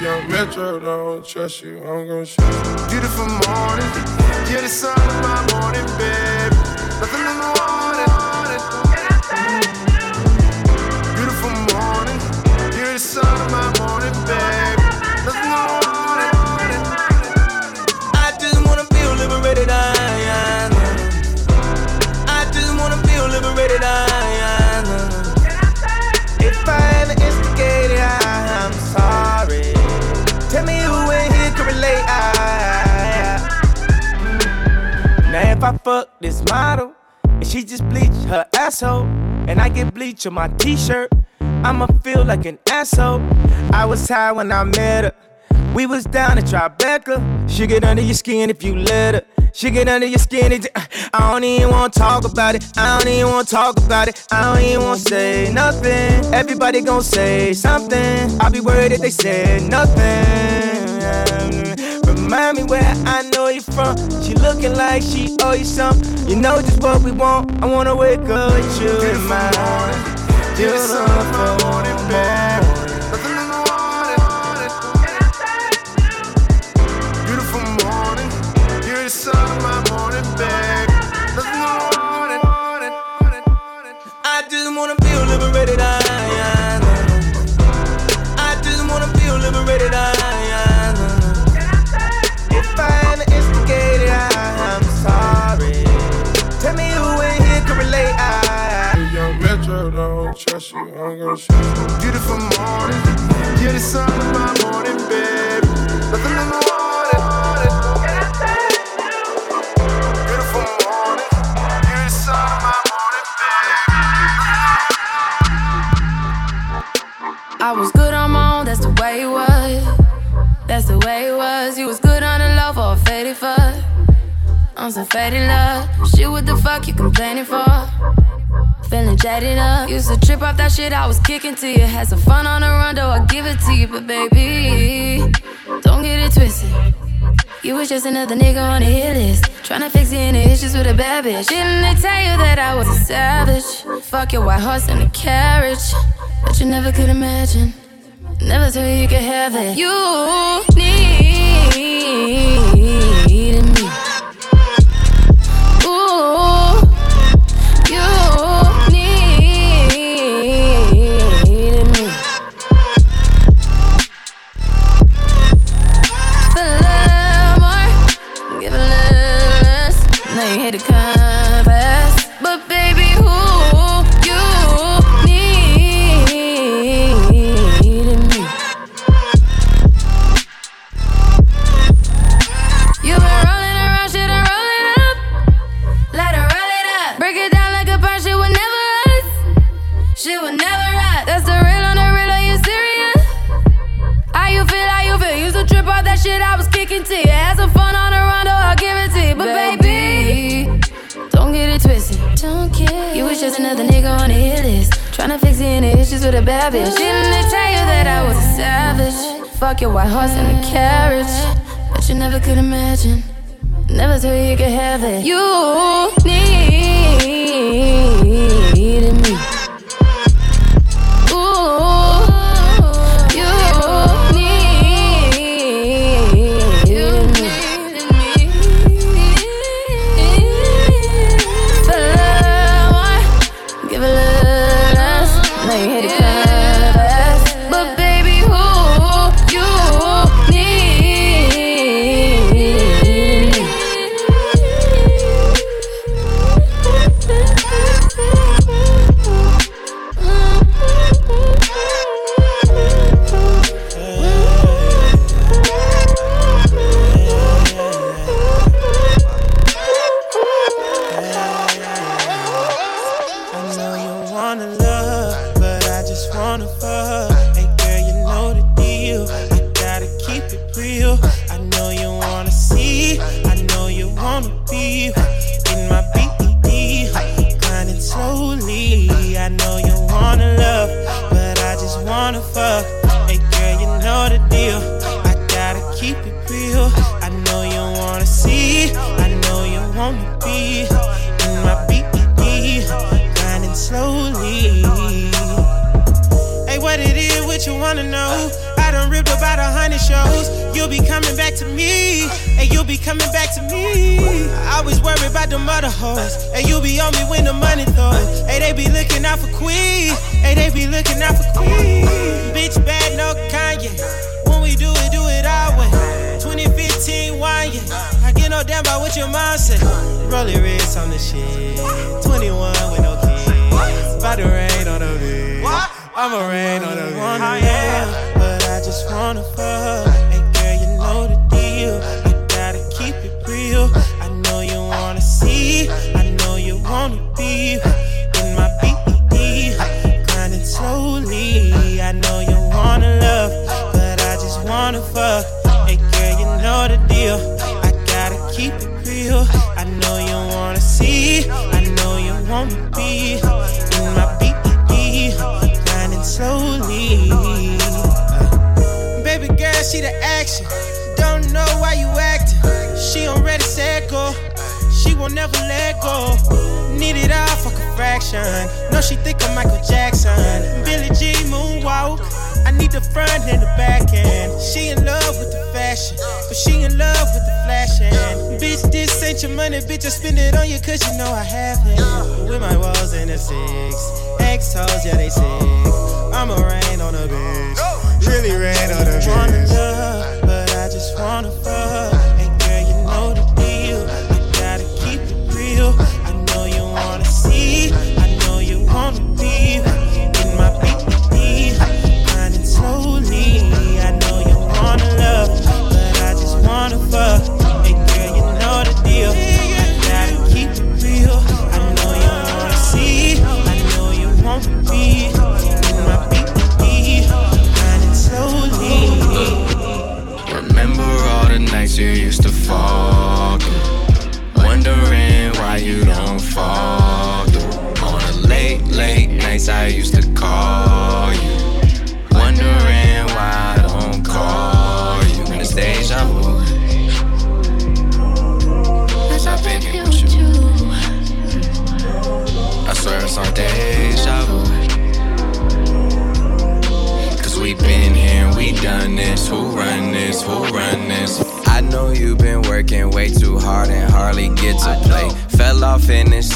young Metro don't trust you, I'm shoot you. Beautiful morning, you're the sun of my morning, babe. Nothing in the morning. Beautiful morning, you're the sun of my morning, babe. This model and she just bleached her asshole, and I get bleach on my t-shirt, I'ma feel like an asshole. I was high when I met her. We was down at Tribeca. She get under your skin if you let her. She get under your skin. It, I don't even wanna talk about it. I don't even wanna talk about it. I don't even wanna say nothing. Everybody gon' say something. I'll be worried if they say nothing. Remind me where I know you from. She looking like she owe you something. You know just what we want. I wanna wake up with you in my morning. Beautiful you complaining for? Feeling jaded up. Used to trip off that shit I was kicking to you. Had some fun on the run, though I give it to you. But baby, don't get it twisted. You was just another nigga on the hit list. Tryna fix any issues with a bad bitch. Didn't they tell you that I was a savage? Fuck your white horse and a carriage. But you never could imagine. Never thought you could have it. You needed Now you hit Tryna fix any issues with a bad bitch. Didn't they tell you that I was a savage? Fuck your white horse and a carriage. But you never could imagine. Never thought you could have it. You needed shows. You'll be coming back to me. Hey, you'll be coming back to me. I always worry about the mother hoes. and you'll be on me when the money throws. Hey, they be looking out for Queen. Hey, they be looking out for Queen. Bitch, bad, no Kanye. When we do it, do it our way. 2015 wine, yeah. I get no damn about what your mom said. Rolling wrist on the shit. 21 with no kids. About to rain on the bitch. I'ma rain on the bitch. Yeah, but I just wanna fuck. Hey girl, you know the deal. I gotta keep it real. I know you wanna see. I know you wanna be in my BED, grinding slowly. I know you wanna love, but I just wanna fuck. Hey girl, you know the deal. I gotta keep it real. I know you wanna see. I know you wanna be action. Don't know why you acting. She already said go. She won't never let go. Need it all, fuck a fraction. No, she think I'm Michael Jackson. Billie G moonwalk. I need the front and the back end. She in love with the fashion, but she in love with the flashing. Bitch, this ain't your money, bitch. I spend it on you cause you know I have it. With my walls in the six. X hoes, yeah, they sick. I'ma rain on a bitch. Really on a bitch. Wanna love, but I just wanna fuck. Hey girl, you know the deal. I gotta keep it real.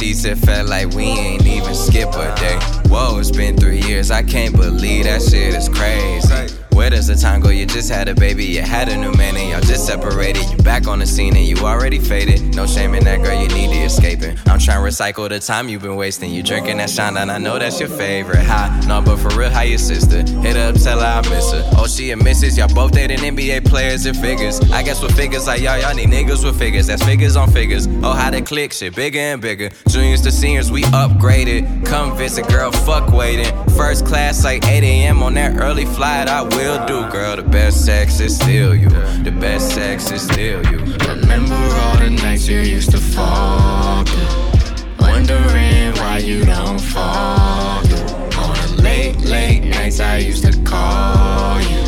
Sheets, it felt like we ain't even skip a day. Whoa, it's been three years, I can't believe that shit is crazy. Where does the time go? You just had a baby, you had a new man, and y'all just separated. You back on the scene and you already faded. No shame in that, girl, you need to escaping. I'm trying to recycle the time you've been wasting. You drinking that shine, and I know that's your favorite. Hi, no, but for real, how your sister? Hit her up, tell her I miss her. Oh, she a missus, y'all both dating NBA players and figures. I guess with figures like y'all, y'all need niggas with figures. That's figures on figures. Oh, how they click shit, bigger and bigger. Juniors to seniors, we upgraded. Come visit, girl, fuck waiting. First class, like 8 a.m. on that early flight, I will do, girl. The best sex is still you. The best sex is still you. Remember all the nights you used to fall through. Wondering why you don't fall through. On the late, late nights I used to call you.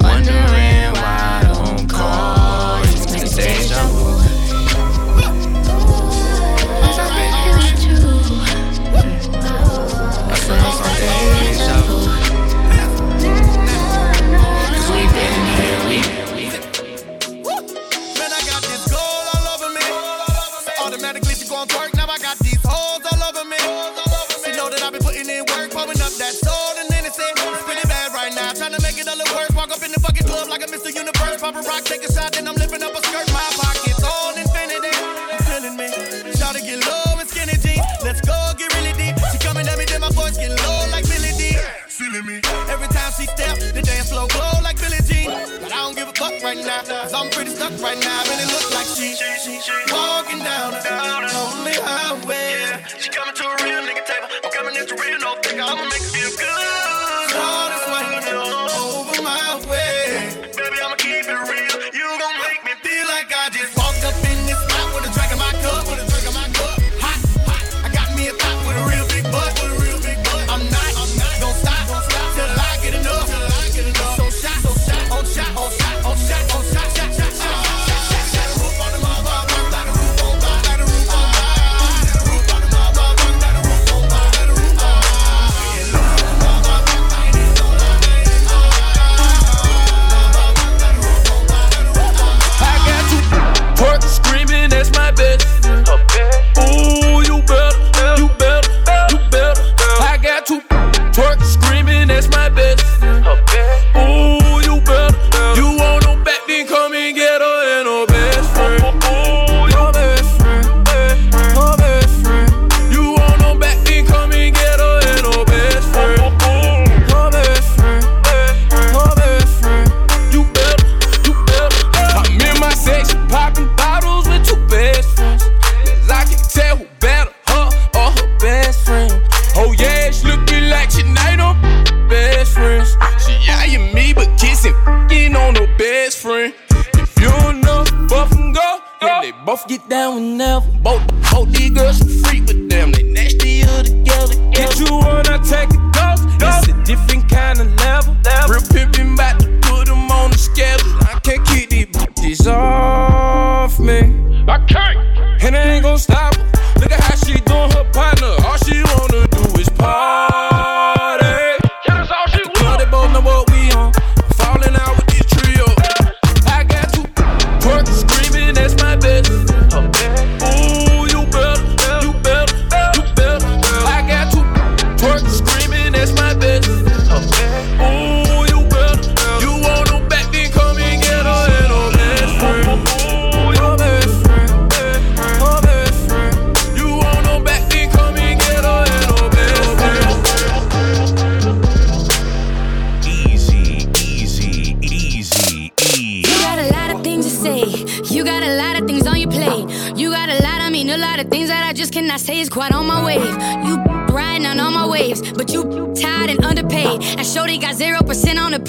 Wondering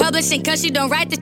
publishing, cause she don't write the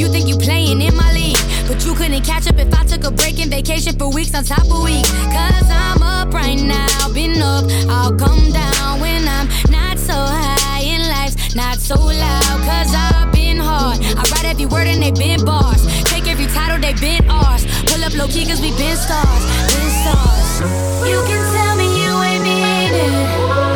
You think you playing in my league. But you couldn't catch up if I took a break and vacation for weeks on top of weeks. Cause I'm up right now, been up. I'll come down when I'm not so high in life, not so loud. Cause I've been hard. I write every word and they been bars. Take every title, they been ours. Pull up low key cause we been stars, been stars. You can tell me you ain't mean it.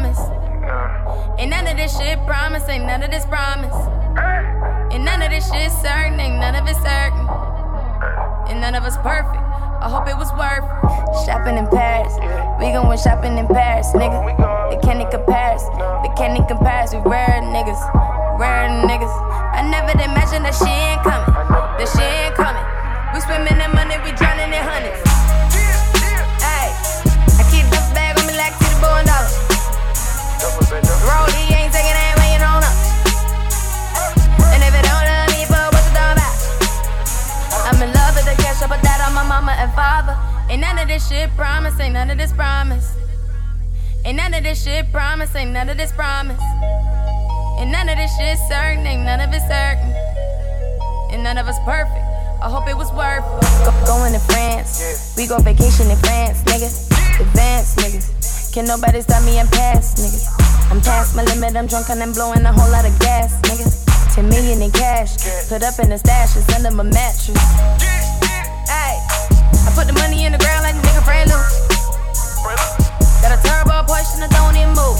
Promise. None of this shit promise, ain't none of this promise. And none of this shit certain, ain't none of it certain. And none of us perfect. I hope it was worth it. Shopping in Paris. We going shopping in Paris, nigga. They can't compare. They can't compare. We rare niggas. Rare niggas. I never did imagine that she ain't coming. That she ain't coming. We swimming in money, we drowning in hundreds. Hey, I keep the bag on me like the boy ain't taking that when you don't know. And if it don't love me, for what's it all about? I'm in love with the cash, I put that on my mama and father. Ain't none of this shit promise, ain't none of this promise. Ain't none of this shit promise, ain't none of this promise. And none of this shit certain, ain't none of it certain. And none of us perfect. I hope it was worth it. Go, going to France. We go vacation in France, nigga. Advance, niggas. Can nobody stop me? I'm past, niggas. I'm past my limit, I'm drunk and I'm blowing a whole lot of gas, niggas. 10 million in cash. Put up in the stash, it's under my mattress. Hey, I put the money in the ground like a nigga brand new. Got a turbo push and I don't even move.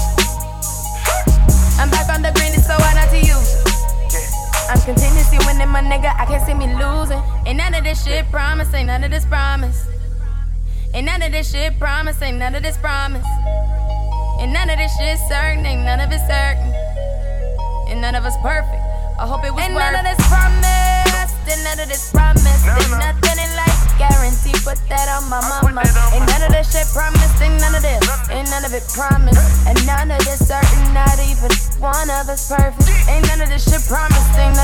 I'm back on the green, it's so hard not to use. I'm continuously winning, my nigga. I can't see me losing. Ain't none of this shit promise, ain't none of this promise. And none of this shit promise, ain't none of this promise. And none of this shit certain, ain't none of it certain. And none of us perfect. I hope it was Ain't worth. none of this promise, and none of this promise. No, no. nothing in life guaranteed. Put that on my mama. On ain't none of this shit promised, ain't none of this. Ain't none of it promised. And none of this certain, not even one of us perfect. Ain't none of this shit promised, ain't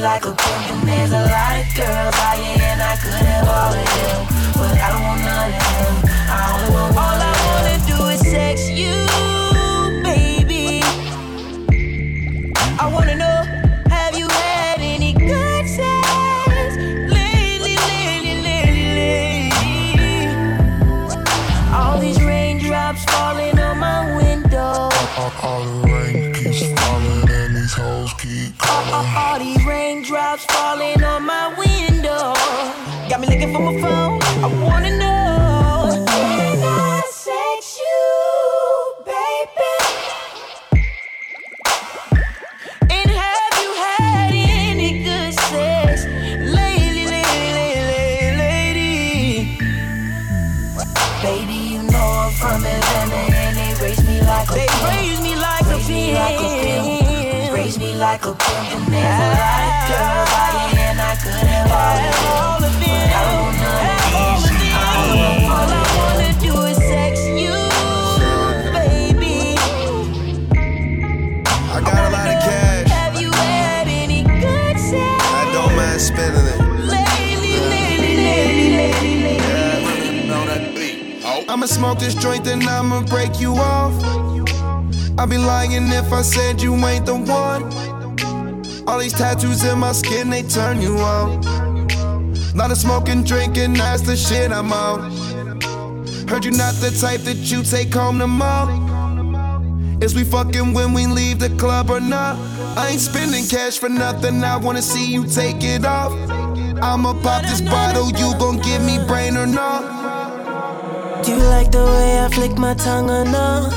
like a Got me looking for my phone. I wanna know. I sex you, baby? And have you had any good sex lately, lately, lately. Baby, you know I'm from Atlanta and they raise me like a They raise me like a pimp. Raise me like a pimp and they like girl, I I'ma smoke this joint, and I'ma break you off. I'd be lying if I said you ain't the one. All these tattoos in my skin, they turn you on. Lot of smoking, drinking, that's the shit I'm on. Heard you not the type that you take home to mom. Is we fucking when we leave the club or not? I ain't spending cash for nothing, I wanna see you take it off. I'ma pop this bottle, you gon' give me brain or not? Do you like the way I flick my tongue or no?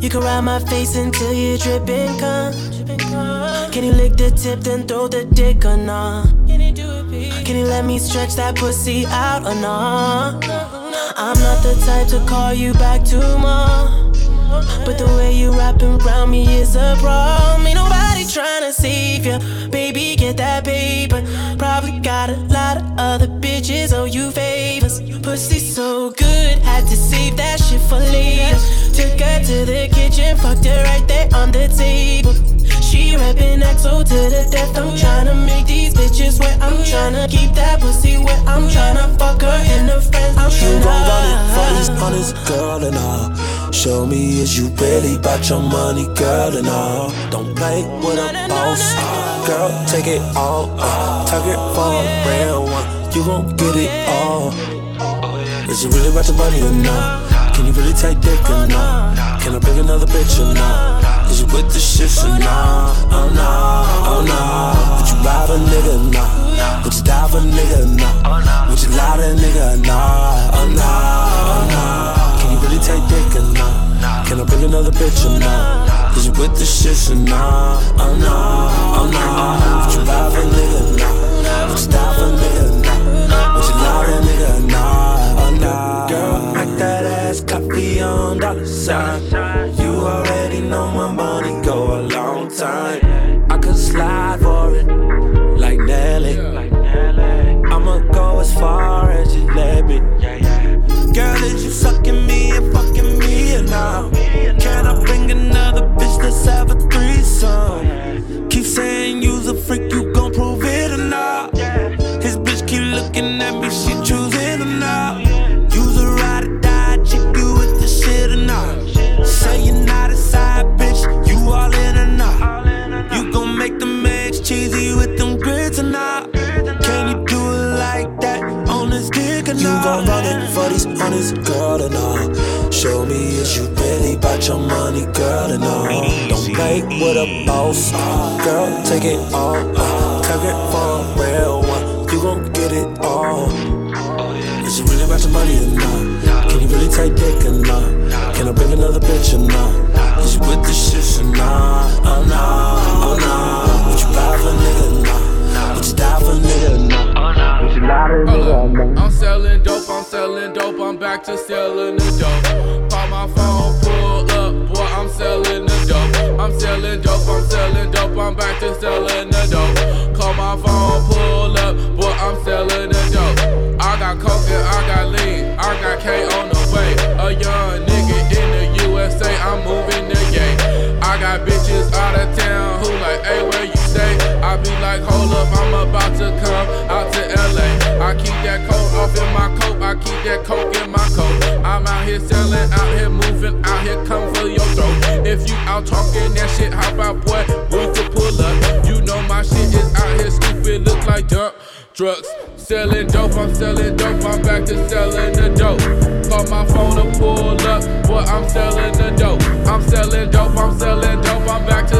You can ride my face until you dripping cum. Can you lick the tip then throw the dick or no? Can you let me stretch that pussy out or no? I'm not the type to call you back tomorrow. But the way you wrapping around me is a problem. Ain't nobody trying to save you. Baby, get that paper. Probably got a lot of other bitches owe you favors. Pussy so good, had to save that shit for later. Took her to the kitchen, fucked her right there on the table. She rapping XO to the death. I'm tryna make these bitches wet. I'm tryna keep that pussy wet. I'm tryna fuck her and her friends. I'm You gon' run it these honest girl and all. Show me is you really about your money, girl and all. Don't play with a boss, girl. Take it all, uh, target for a real one. You gon' get it all. Is it really about your money or not? Can you really take dick or not? Can I bring another bitch or not? Is you with the shits or not? Oh no, oh no. Would you ride a nigga? Nah. Would you die for a nigga? Nah. Would you lie to a nigga? Nah. Oh no, oh no. Can you really take dick or not? Can I bring another bitch or not? Is you with the shits or not? Oh no, oh no. Would you ride a nigga? Nah. Would you die for a nigga? Show me is you really about your money, girl or not? Don't play with a boss, girl. Take it all, take it for a real one. You gon' get it all. Is you really about your money or not? Can you really take dick or not? Can I bring another bitch or not? Is you with the shits or not? Oh no, oh no. Would you buy for a nigga or not? Would you die for a nigga or not? Would you lie to a nigga or not? I'm selling dope, I'm selling dope, I'm back to selling the dope. Pop my phone, pull up, boy, I'm selling the dope. I'm selling dope, I'm selling dope, I'm back to selling the dope. Call my phone, pull up, boy, I'm selling the dope. I got coke and I got lean, I got K on the way. A young nigga in the USA, I'm moving the game. I got bitches out of town who like, hey, where you stay? I be like, hold up, I'm about to come out to I keep that coat off in my coat, I keep that coke in my coat. I'm out here selling, out here moving, out here come for your throat. If you out talking that shit, how about boy, we could pull up. You know my shit is out here stupid, look like dirt. Drugs, selling dope, I'm selling dope, I'm back to selling the dope. Call my phone to pull up, boy, I'm selling the dope. I'm selling dope, I'm selling dope, I'm back to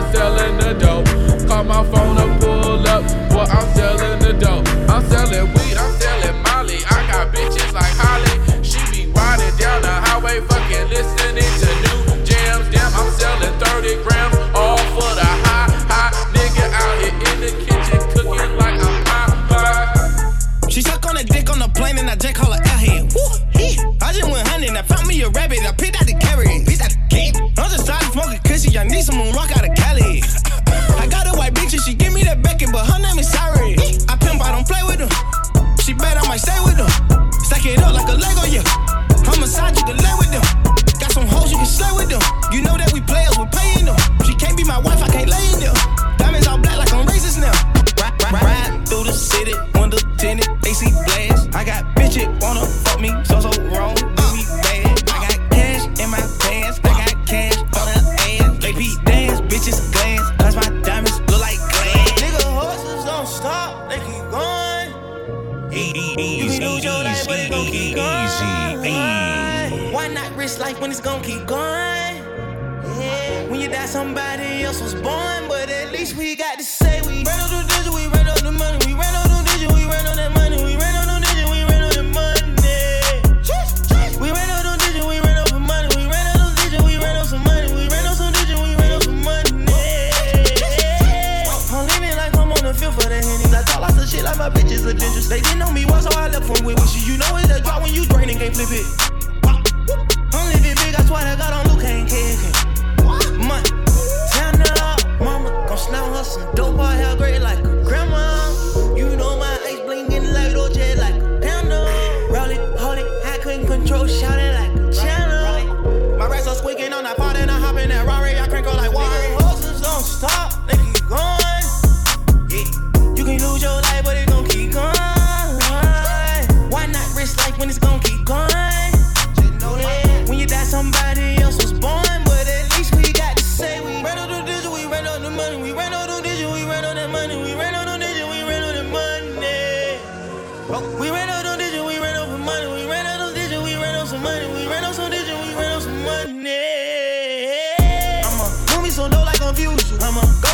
credentials. They didn't know me well, so I left one with wishes. You know it's a drop when you drain and can't flip it. I'm living big, I swear to God, I'm Luke, ain't kicking. Money, turn it up, mama. Gon' slam her some dope, I have great like a grandma. You know my ace blinging like Doja, like a panda. Roll it, hold I couldn't control, shouting. I'm a